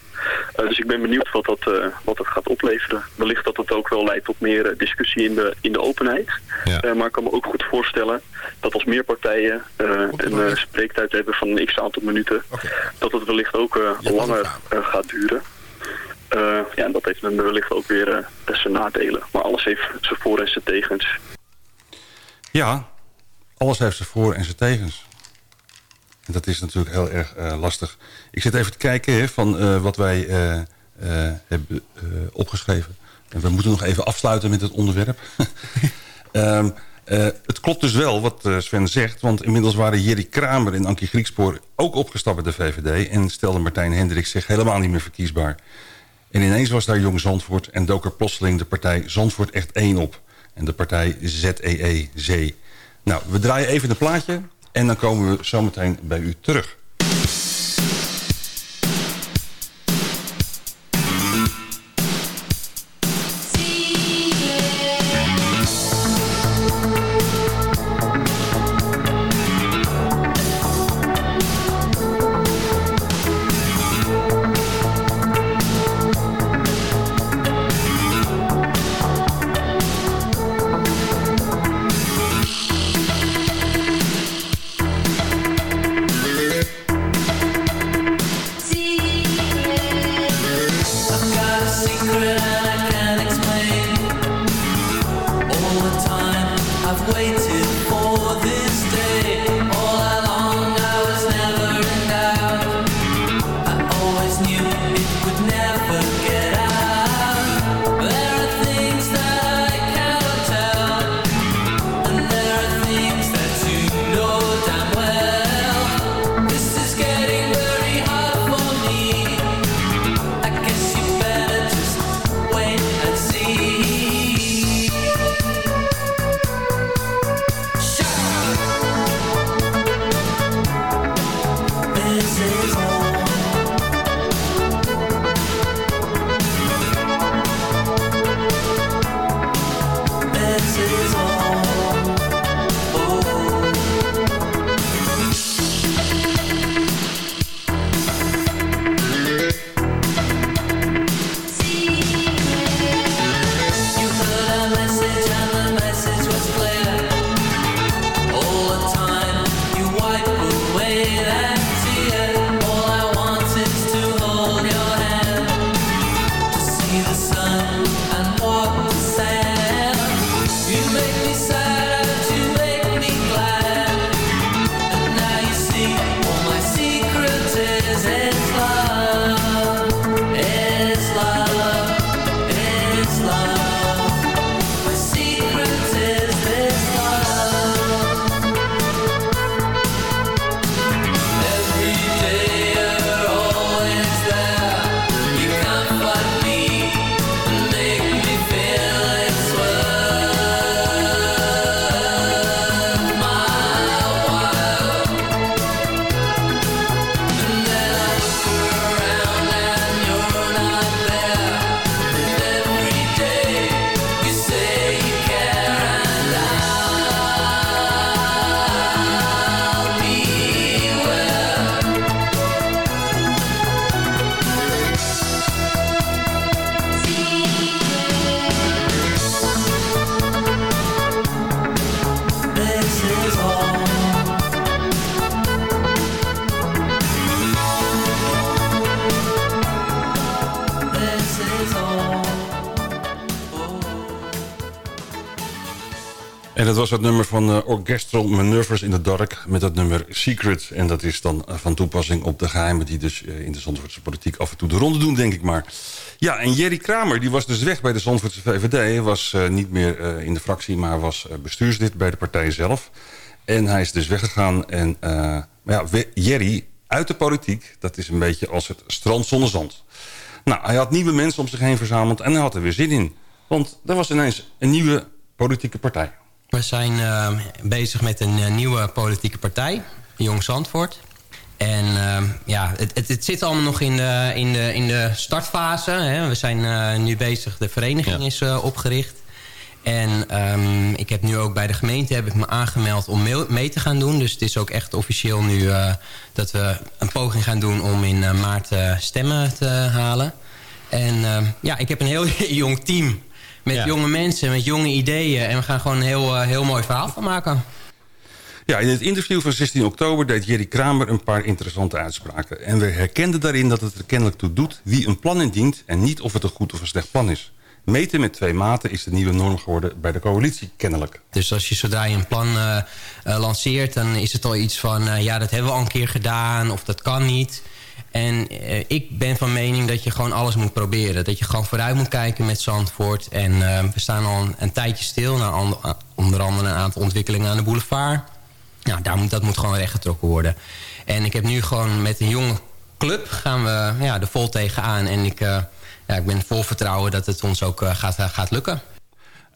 dus ik ben benieuwd wat dat, wat dat gaat opleveren. Wellicht dat het ook wel leidt tot meer discussie in de, in de openheid. Ja. maar ik kan me ook goed voorstellen dat als meer partijen een spreektijd hebben van een x-aantal minuten... Okay. dat het wellicht ook langer gaat duren. Uh, ja, dat heeft dan wellicht ook weer uh, zijn nadelen. Maar alles heeft zijn voor- en zijn tegens. Ja, alles heeft zijn voor- en zijn tegens. En dat is natuurlijk heel erg uh, lastig. Ik zit even te kijken van wat wij hebben opgeschreven. En we moeten nog even afsluiten met het onderwerp. um, het klopt dus wel wat Sven zegt. Want inmiddels waren Jerry Kramer en Ankie Griekspoor ook opgestapt bij de VVD. En stelde Martijn Hendricks zich helemaal niet meer verkiesbaar. En ineens was daar Jong Zandvoort en dook er plotseling de partij Zandvoort echt één op. En de partij ZEE, Nou, we draaien even een plaatje en dan komen we zometeen bij u terug. way to dat was het nummer van uh, Orchestral Manoeuvres in the Dark... met het nummer Secret. En dat is dan van toepassing op de geheimen... die dus in de Zandvoortse politiek af en toe de ronde doen, denk ik maar. Ja, en Jerry Kramer, die was dus weg bij de Zandvoortse VVD. Was niet meer in de fractie, maar was bestuurslid bij de partij zelf. En hij is dus weggegaan. En ja, Jerry uit de politiek, dat is een beetje als het strand zonder zand. Nou, hij had nieuwe mensen om zich heen verzameld en hij had er weer zin in. Want er was ineens een nieuwe politieke partij. We zijn uh, bezig met een uh, nieuwe politieke partij, Jong Zandvoort. En uh, ja, het, het, het, zit allemaal nog in de, in de, in de startfase. Hè. We zijn eh, nu bezig, de vereniging ja. is opgericht. En um, ik heb nu ook bij de gemeente heb ik me aangemeld om mee, te gaan doen. Dus het is ook echt officieel nu dat we een poging gaan doen om in maart stemmen te halen. En ja, ik heb een heel jong team met jonge mensen, met jonge ideeën. En we gaan gewoon een heel, heel mooi verhaal van maken. Ja, in het interview van 16 oktober deed Jerry Kramer een paar interessante uitspraken. En we herkenden daarin dat het er kennelijk toe doet wie een plan indient... en niet of het een goed of een slecht plan is. Meten met twee maten is de nieuwe norm geworden bij de coalitie, kennelijk. Dus als je zodra je een plan uh, uh, lanceert, dan is het al iets van... Uh, ja, dat hebben we al een keer gedaan of dat kan niet. En ik ben van mening dat je gewoon alles moet proberen. Dat je gewoon vooruit moet kijken met Zandvoort. En we staan al een, tijdje stil. Naar onder andere een aantal ontwikkelingen aan de boulevard. Nou, daar moet, dat moet gewoon rechtgetrokken worden. En ik heb nu gewoon met een jonge club gaan we ja, er vol tegenaan. En ik ja, ik ben vol vertrouwen dat het ons ook gaat, gaat lukken.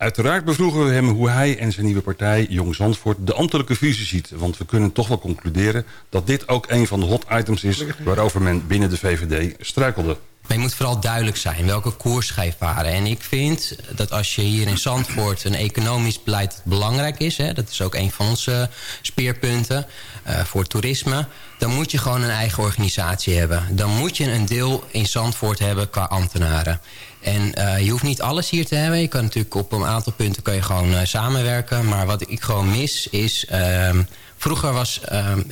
Uiteraard bevroegen we hem hoe hij en zijn nieuwe partij Jong Zandvoort de ambtelijke visie ziet. Want we kunnen toch wel concluderen dat dit ook een van de hot items is waarover men binnen de VVD struikelde. Maar je moet vooral duidelijk zijn welke koers ga varen. En ik vind dat als je hier in Zandvoort een economisch beleid belangrijk is... Hè, dat is ook een van onze speerpunten uh, voor toerisme... dan moet je gewoon een eigen organisatie hebben. Dan moet je een deel in Zandvoort hebben qua ambtenaren. En uh, je hoeft niet alles hier te hebben. Je kan natuurlijk op een aantal punten kan je gewoon uh, samenwerken. Maar wat ik gewoon mis is... Uh, vroeger was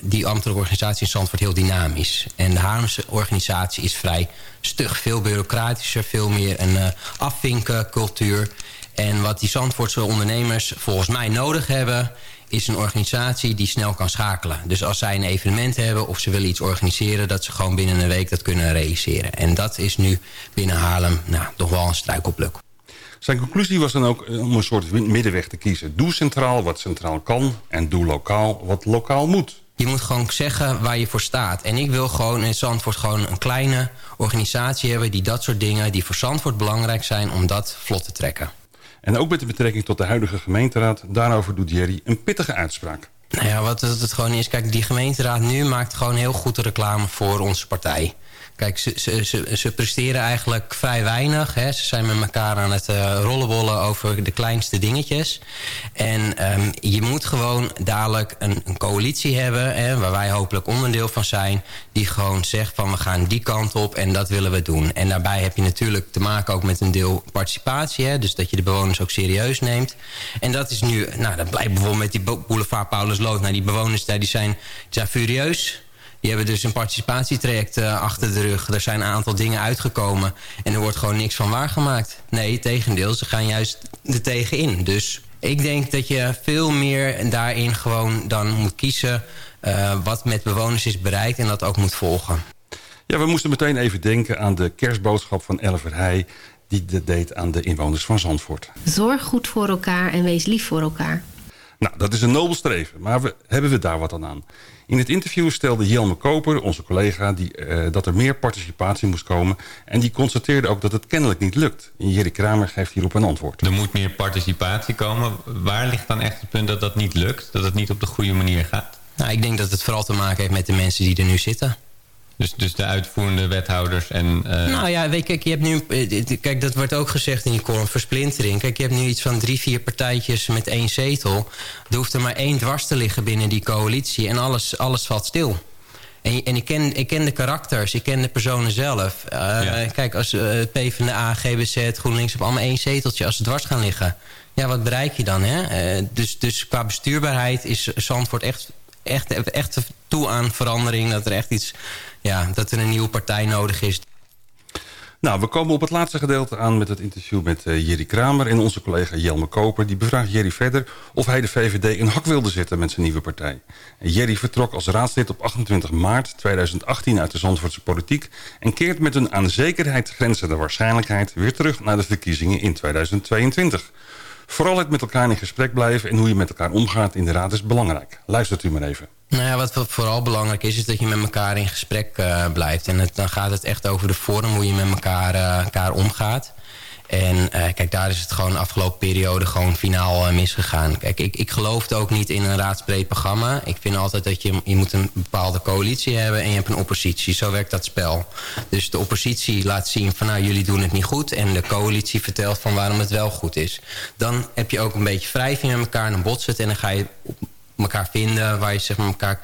die ambtelijke organisatie in Zandvoort heel dynamisch. En de Haarlemse organisatie is vrij stug. Veel bureaucratischer, veel meer een afvinken cultuur. En wat die Zandvoortse ondernemers volgens mij nodig hebben is een organisatie die snel kan schakelen. Dus als zij een evenement hebben of ze willen iets organiseren... dat ze gewoon binnen een week dat kunnen realiseren. En dat is nu binnen Haarlem nou, toch wel een struikelpluk. Zijn conclusie was dan ook om een soort middenweg te kiezen. Doe centraal wat centraal kan en doe lokaal wat lokaal moet. Je moet gewoon zeggen waar je voor staat. En ik wil gewoon in Zandvoort gewoon een kleine organisatie hebben... die dat soort dingen, die voor Zandvoort belangrijk zijn... om dat vlot te trekken. En ook met de betrekking tot de huidige gemeenteraad... daarover doet Jerry een pittige uitspraak. Nou ja, wat het gewoon is... Kijk, die gemeenteraad nu maakt gewoon heel goed reclame voor onze partij. Kijk, ze, ze, ze, presteren eigenlijk vrij weinig. Hè. Ze zijn met elkaar aan het uh, rollenbollen over de kleinste dingetjes. En um, je moet gewoon dadelijk een, een coalitie hebben... Hè, waar wij hopelijk onderdeel van zijn... die gewoon zegt van we gaan die kant op en dat willen we doen. En daarbij heb je natuurlijk te maken ook met een deel participatie. Hè, dus dat je de bewoners ook serieus neemt. En dat is nu... Nou, dat blijkt bijvoorbeeld met die boulevard Paulus Lood. Nou, die bewoners daar die zijn, die zijn furieus... Die hebben dus een participatietraject uh, achter de rug. Er zijn een aantal dingen uitgekomen. En er wordt gewoon niks van waargemaakt. Nee, tegendeel. Ze gaan juist er tegenin. Dus ik denk dat je veel meer daarin gewoon dan moet kiezen... Uh, wat met bewoners is bereikt en dat ook moet volgen. Ja, we moesten meteen even denken aan de kerstboodschap van Elle Verheij... die dat deed aan de inwoners van Zandvoort. Zorg goed voor elkaar en wees lief voor elkaar. Nou, dat is een nobel streven, maar we, hebben we daar wat aan aan? In het interview stelde Jelme Koper, onze collega... Die, uh, dat er meer participatie moest komen. En die constateerde ook dat het kennelijk niet lukt. En Jerry Kramer geeft hierop een antwoord. Er moet meer participatie komen. Waar ligt dan echt het punt dat dat niet lukt? Dat het niet op de goede manier gaat? Nou, ik denk dat het vooral te maken heeft met de mensen die er nu zitten. Dus, dus de uitvoerende wethouders en... Uh... Nou ja, weet, kijk, je hebt nu... Kijk, dat wordt ook gezegd in die column, versplintering. Kijk, je hebt nu iets van drie, vier partijtjes met één zetel. Er hoeft er maar één dwars te liggen binnen die coalitie... en alles, alles valt stil. En, en ik, ken, ik ken de karakters, ik ken de personen zelf. Uh, ja. Kijk, als uh, PvdA, GBZ, GroenLinks... hebben allemaal één zeteltje als ze dwars gaan liggen. Ja, wat bereik je dan, hè? dus, dus qua bestuurbaarheid is Zandvoort echt echt, echt toe aan verandering. Dat er echt iets, ja, dat er een nieuwe partij nodig is. Nou, we komen op het laatste gedeelte aan met het interview met uh, Jerry Kramer... en onze collega Jelme Koper. Die bevraagt Jerry verder of hij de VVD in hak wilde zetten met zijn nieuwe partij. Jerry vertrok als raadslid op 28 maart 2018 uit de Zandvoortse politiek... en keert met een aan zekerheid grenzende waarschijnlijkheid... weer terug naar de verkiezingen in 2022. Vooral het met elkaar in gesprek blijven en hoe je met elkaar omgaat in de raad is belangrijk. Luistert u maar even. Nou ja, wat vooral belangrijk is, is dat je met elkaar in gesprek uh, blijft. En het, dan gaat het echt over de vorm, hoe je met elkaar, uh, elkaar omgaat. En uh, kijk, daar is het gewoon de afgelopen periode gewoon finaal misgegaan. Kijk, ik, ik geloofde ook niet in een raadsbreed programma. Ik vind altijd dat je, je moet een bepaalde coalitie hebben en je hebt een oppositie. Zo werkt dat spel. Dus de oppositie laat zien van nou, jullie doen het niet goed. En de coalitie vertelt van waarom het wel goed is. Dan heb je ook een beetje wrijving met elkaar en dan botst het. En dan ga je elkaar vinden waar je zeg maar, elkaar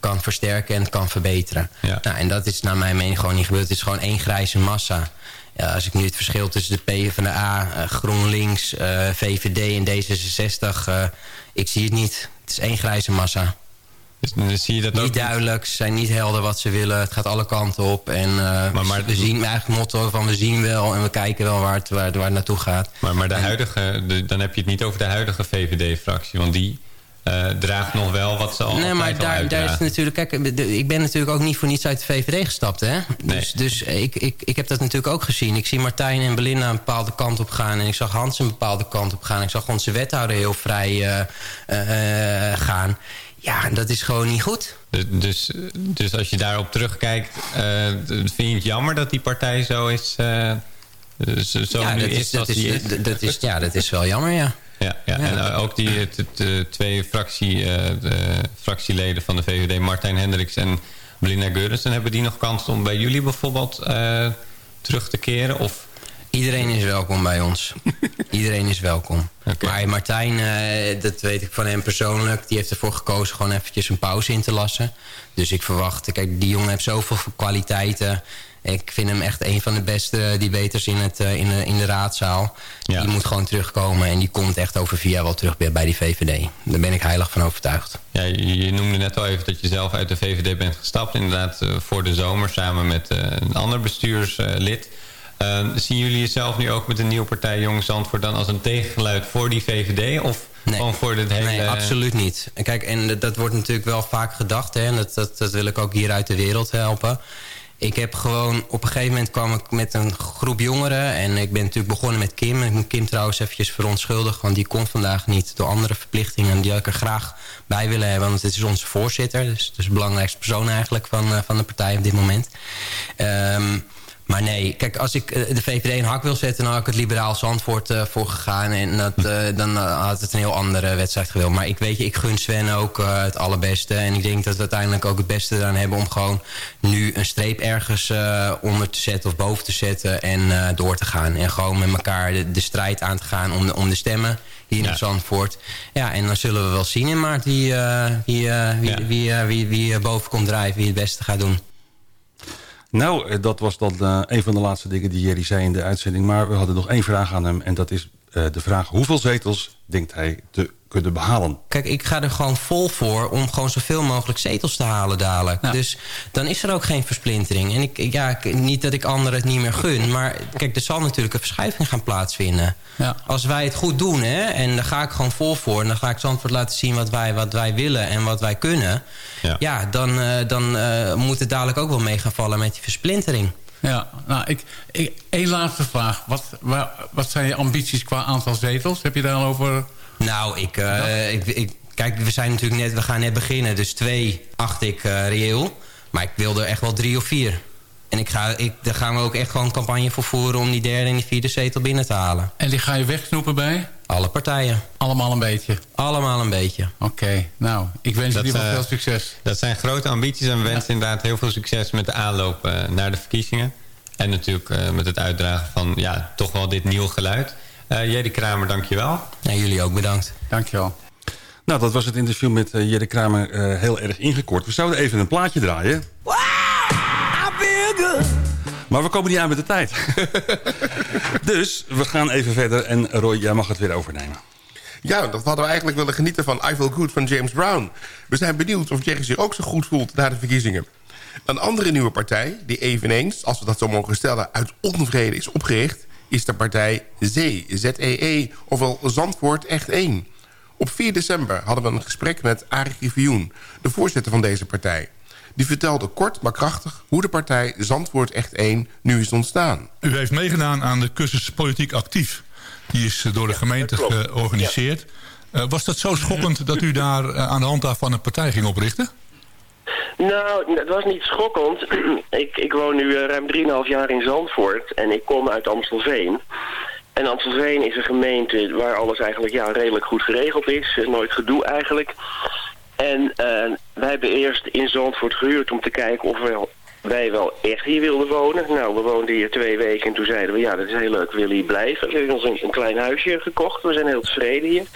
kan versterken en kan verbeteren. Ja. Nou, en dat is naar mijn mening gewoon niet gebeurd. Het is gewoon één grijze massa. Ja, als ik nu het verschil tussen de PvdA, uh, GroenLinks, uh, VVD en D66... Uh, ik zie het niet. Het is één grijze massa. Dus, zie je dat niet ook duidelijk, ze zijn niet helder wat ze willen. Het gaat alle kanten op. En uh, maar, maar, we zien eigenlijk motto van we zien wel en we kijken wel waar het, waar, waar het naartoe gaat. Maar, maar de en, huidige, de, dan heb je het niet over de huidige VVD-fractie. Want die uh, draagt nog wel wat ze al Nee, maar daar, daar is natuurlijk... Kijk, ik ben natuurlijk ook niet voor niets uit de VVD gestapt, hè? Nee. Dus, dus ik, ik, ik heb dat natuurlijk ook gezien. Ik zie Martijn en Belinda een bepaalde kant op gaan... en ik zag Hans een bepaalde kant op gaan. Ik zag onze wethouder heel vrij uh, uh, gaan. Ja, dat is gewoon niet goed. Dus, dus, dus als je daarop terugkijkt... vind je het jammer dat die partij zo is... zo ja, nu dat is, is, dat, is, is, dat is, ja, dat is wel jammer, ja. Ja, ja. en ook die de twee fractie, uh, de fractieleden van de VVD, Martijn Hendricks en Belinda Geurensen, hebben die nog kans om bij jullie bijvoorbeeld uh, terug te keren? Of Iedereen is welkom bij ons. Iedereen is welkom. Okay. Maar Martijn, uh, dat weet ik van hem persoonlijk... die heeft ervoor gekozen gewoon eventjes een pauze in te lassen. Dus ik verwacht... Kijk, die jongen heeft zoveel kwaliteiten. Ik vind hem echt een van de beste debaters in, het, uh, in, de, in de raadzaal. Ja. Die moet gewoon terugkomen. En die komt echt over vier jaar wel terug bij die VVD. Daar ben ik heilig van overtuigd. Ja, je noemde net al even dat je zelf uit de VVD bent gestapt. Inderdaad, uh, voor de zomer samen met uh, een ander bestuurslid... Uh, zien jullie jezelf nu ook met een nieuwe partij Jong Zandvoort dan als een tegengeluid voor die VVD? Of nee. gewoon voor dit hele... Nee, absoluut niet. En kijk, en dat wordt natuurlijk wel vaak gedacht. Hè, en dat, dat, dat wil ik ook hier uit de wereld helpen. Ik heb gewoon... Op een gegeven moment kwam ik met een groep jongeren. En ik ben natuurlijk begonnen met Kim. Ik moet Kim trouwens eventjes verontschuldigen. Want die komt vandaag niet door andere verplichtingen. Die had ik er graag bij willen hebben. Want het is onze voorzitter. Dus, dus de belangrijkste persoon eigenlijk van, uh, van de partij op dit moment. Um, maar nee, kijk, als ik de VVD in hak wil zetten... dan had ik het liberaal Zandvoort uh, voor gegaan. En dat, uh, dan uh, had het een heel andere wedstrijd gewild. Maar ik weet je, ik gun Sven ook het allerbeste. En ik denk dat we uiteindelijk ook het beste eraan hebben... om gewoon nu een streep ergens onder te zetten of boven te zetten... en door te gaan. En gewoon met elkaar de, de strijd aan te gaan om de, om de stemmen hier ja. in Zandvoort. Ja, en dan zullen we wel zien in maart wie, wie, wie, ja. wie, wie, wie boven komt drijven... wie het beste gaat doen. Nou, dat was dan uh, een van de laatste dingen die Jerry zei in de uitzending. Maar we hadden nog één vraag aan hem. En dat is uh, de vraag hoeveel zetels denkt hij te kunnen behalen? Kijk, ik ga er gewoon vol voor om gewoon zoveel mogelijk zetels te halen dadelijk. Ja. Dus dan is er ook geen versplintering. En ik, ja, niet dat ik anderen het niet meer gun. Maar kijk, er zal natuurlijk een verschuiving gaan plaatsvinden. Ja. Als wij het goed doen, hè, en daar ga ik gewoon vol voor... en dan ga ik Zandvoort laten zien wat wij, wat wij willen en wat wij kunnen... ja, ja dan, uh, dan uh, moet het dadelijk ook wel mee gaan vallen met die versplintering. Ja, nou, ik, ik, één laatste vraag. Wat, waar, wat zijn je ambities qua aantal zetels? Heb je daar al over... Nou, ik, uh, ik, ik, kijk, we zijn natuurlijk net, we gaan net beginnen. Dus twee acht ik uh, reëel. Maar ik wil er echt wel drie of vier. En ik ga, ik, daar gaan we ook echt gewoon campagne voor voeren... om die derde en die vierde zetel binnen te halen. En die ga je wegsnoepen bij? Alle partijen. Allemaal een beetje? Allemaal een beetje. Oké, okay, nou, ik wens jullie wel veel succes. Dat zijn grote ambities en we wensen ja. inderdaad heel veel succes... met de aanloop uh, naar de verkiezingen. En natuurlijk uh, met het uitdragen van ja, toch wel dit nieuw geluid. Uh, Jerry Kramer, dankjewel. En jullie ook bedankt. Dankjewel. Nou, dat was het interview met uh, Jerry Kramer uh, heel erg ingekort. We zouden even een plaatje draaien. Wow, I feel good. Maar we komen niet aan met de tijd. dus we gaan even verder en Roy, jij mag het weer overnemen. Ja, dat hadden we eigenlijk willen genieten van I Feel Good van James Brown. We zijn benieuwd of Jerry zich ook zo goed voelt na de verkiezingen. Een andere nieuwe partij, die eveneens, als we dat zo mogen stellen... uit onvrede is opgericht, is de partij Z, ZEE, ofwel Zandvoort Echt 1. Op 4 december hadden we een gesprek met Arie Rivioen, de voorzitter van deze partij. Die vertelde kort maar krachtig hoe de partij Zandvoort Echt 1 nu is ontstaan. U heeft meegedaan aan de cursus Politiek Actief. Die is door de gemeente georganiseerd. Uh, was dat zo schokkend dat u daar uh, aan de hand daarvan een partij ging oprichten? Nou, het was niet schokkend. ik, ik woon nu uh, ruim 3,5 jaar in Zandvoort en ik kom uit Amstelveen. En Amstelveen is een gemeente waar alles eigenlijk ja, redelijk goed geregeld is. Nooit gedoe eigenlijk. En uh, wij hebben eerst in Zandvoort gehuurd om te kijken of we wij wel echt hier wilden wonen. Nou, we woonden hier twee weken en toen zeiden we, ja, dat is heel leuk, we willen hier blijven. We hebben ons een, een, klein huisje gekocht, we zijn heel tevreden hier.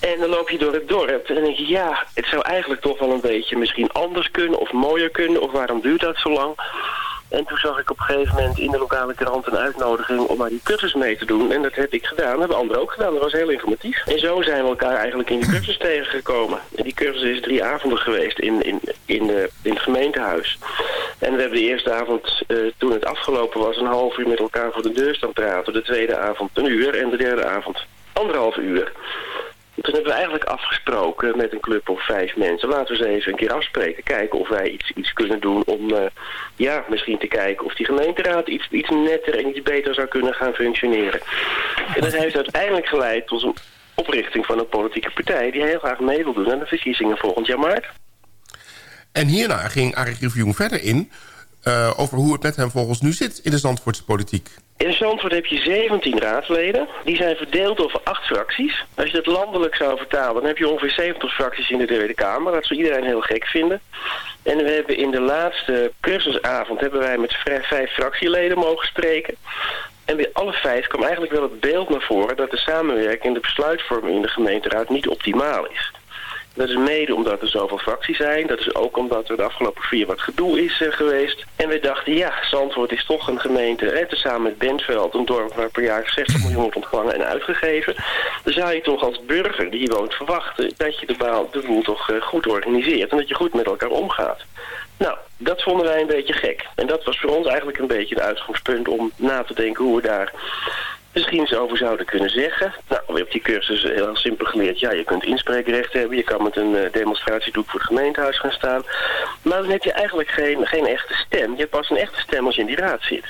En dan loop je door het dorp en dan denk je, ja, het zou eigenlijk toch wel een beetje misschien anders kunnen of mooier kunnen, of waarom duurt dat zo lang? En toen zag ik op een gegeven moment in de lokale krant een uitnodiging om maar die cursus mee te doen. En dat heb ik gedaan, dat hebben anderen ook gedaan. Dat was heel informatief. En zo zijn we elkaar eigenlijk in die cursus tegengekomen. En die cursus is drie avonden geweest in, in, in, de, in het gemeentehuis. En we hebben de eerste avond, uh, toen het afgelopen was, een half uur met elkaar voor de deur staan praten. De tweede avond een uur en de derde avond anderhalf uur. Toen hebben we eigenlijk afgesproken met een club of vijf mensen. Laten we eens even een keer afspreken. Kijken of wij iets, iets kunnen doen om uh, ja, misschien te kijken of die gemeenteraad iets, iets netter en iets beter zou kunnen gaan functioneren. En dat heeft uiteindelijk geleid tot een oprichting van een politieke partij die heel graag mee wil doen aan de verkiezingen volgend jaar maart. En hierna ging Arie Rivioen verder in uh, over hoe het met hem volgens nu zit in de Zandvoortse politiek. In Zandvoort heb je 17 raadsleden. Die zijn verdeeld over acht fracties. Als je dat landelijk zou vertalen, dan heb je ongeveer 70 fracties in de Tweede Kamer. Dat zou iedereen heel gek vinden. En we hebben in de laatste cursusavond hebben wij met vijf fractieleden mogen spreken. En bij alle vijf kwam eigenlijk wel het beeld naar voren dat de samenwerking en de besluitvorming in de gemeenteraad niet optimaal is. Dat is mede omdat er zoveel fracties zijn. Dat is ook omdat er de afgelopen vier wat gedoe is uh, geweest. En we dachten, ja, Zandvoort is toch een gemeente. En tezamen met Bentveld, een dorp waar per jaar 60 miljoen wordt ontvangen en uitgegeven. Dan zou je toch als burger die hier woont verwachten dat je de, baal, de boel toch uh, goed organiseert. En dat je goed met elkaar omgaat. Nou, dat vonden wij een beetje gek. En dat was voor ons eigenlijk een beetje het uitgangspunt om na te denken hoe we daar misschien eens over zouden kunnen zeggen. Nou, we hebben die cursus heel simpel geleerd. Ja, je kunt inspreekrecht hebben. Je kan met een uh, demonstratiedoek voor het gemeentehuis gaan staan. Maar dan heb je eigenlijk geen, geen echte stem. Je hebt pas een echte stem als je in die raad zit.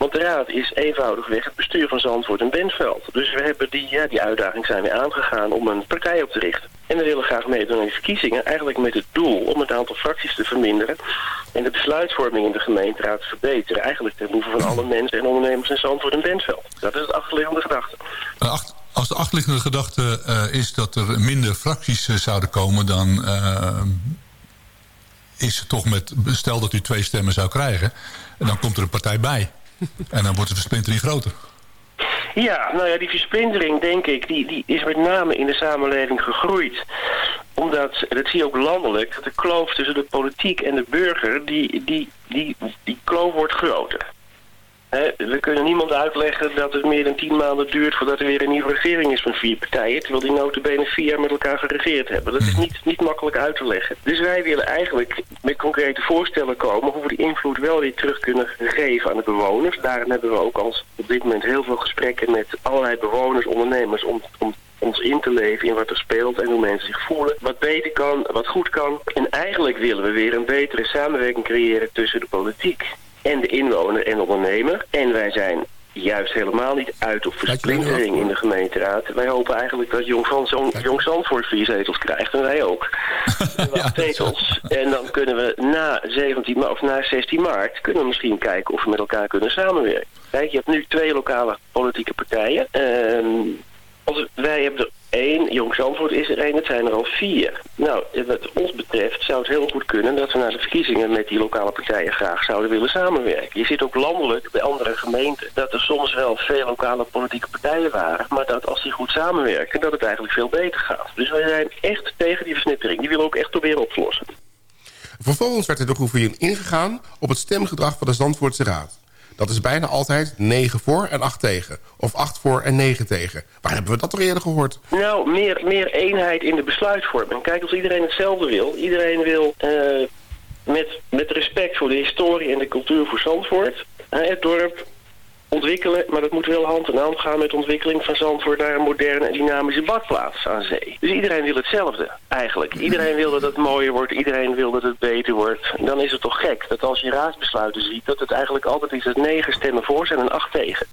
Want de raad is eenvoudigweg het bestuur van Zandvoort en Bentveld. Dus we hebben die, ja, die uitdaging zijn we aangegaan om een partij op te richten. En we willen graag meedoen aan die verkiezingen. Eigenlijk met het doel om het aantal fracties te verminderen. En de besluitvorming in de gemeenteraad te verbeteren. Eigenlijk ten behoeve van alle mensen en ondernemers in Zandvoort en Bentveld. Dat is het achterliggende gedachte. Als de achterliggende gedachte uh, is dat er minder fracties uh, zouden komen... dan uh, is het toch met... Stel dat u twee stemmen zou krijgen... en dan komt er een partij bij. En dan wordt de versplintering groter. Ja, nou ja, die versplintering, denk ik, die, die is met name in de samenleving gegroeid. Omdat, dat zie je ook landelijk, dat de kloof tussen de politiek en de burger, die, die, die, die kloof wordt groter. We kunnen niemand uitleggen dat het meer dan tien maanden duurt voordat er weer een nieuwe regering is van vier partijen, terwijl die notabene vier jaar met elkaar geregeerd hebben. Dat is niet, niet makkelijk uit te leggen. Dus wij willen eigenlijk met concrete voorstellen komen hoe we die invloed wel weer terug kunnen geven aan de bewoners. Daarom hebben we ook als op dit moment heel veel gesprekken met allerlei bewoners, ondernemers, om, om ons in te leven in wat er speelt en hoe mensen zich voelen. Wat beter kan, wat goed kan. En eigenlijk willen we weer een betere samenwerking creëren tussen de politiek en de inwoner en ondernemer. En wij zijn juist helemaal niet uit op versplintering in de gemeenteraad. Wij hopen eigenlijk dat Jong, Van, Jong Zandvoort vier zetels krijgt en wij ook. ja, zetels. En dan kunnen we na, 17, of na 16 maart kunnen we misschien kijken of we met elkaar kunnen samenwerken. Kijk, je hebt nu twee lokale politieke partijen. Uh, als, wij hebben er één, Jong Zandvoort is er één, het zijn er al vier. Nou, wat ons betreft zou het heel goed kunnen dat we naar de verkiezingen met die lokale partijen graag zouden willen samenwerken. Je ziet ook landelijk bij andere gemeenten dat er soms wel veel lokale politieke partijen waren, maar dat als die goed samenwerken, dat het eigenlijk veel beter gaat. Dus wij zijn echt tegen die versnippering. Die willen we ook echt proberen op te. Vervolgens werd er door ingegaan op het stemgedrag van de Zandvoortse Raad. Dat is bijna altijd 9 voor en 8 tegen. Of 8 voor en 9 tegen. Waar hebben we dat toch eerder gehoord? Nou, meer, meer eenheid in de besluitvorming. Kijk, als iedereen hetzelfde wil. Iedereen wil... Uh, met, met respect voor de historie en de cultuur voor Zandvoort. Hè, het dorp ontwikkelen, maar dat moet wel hand in hand gaan met ontwikkeling van Zandvoort naar een moderne en dynamische badplaats aan zee. Dus iedereen wil hetzelfde, eigenlijk. Iedereen wil dat het mooier wordt, iedereen wil dat het beter wordt. En dan is het toch gek dat als je raadsbesluiten ziet, dat het eigenlijk altijd is dat negen stemmen voor zijn en acht tegen.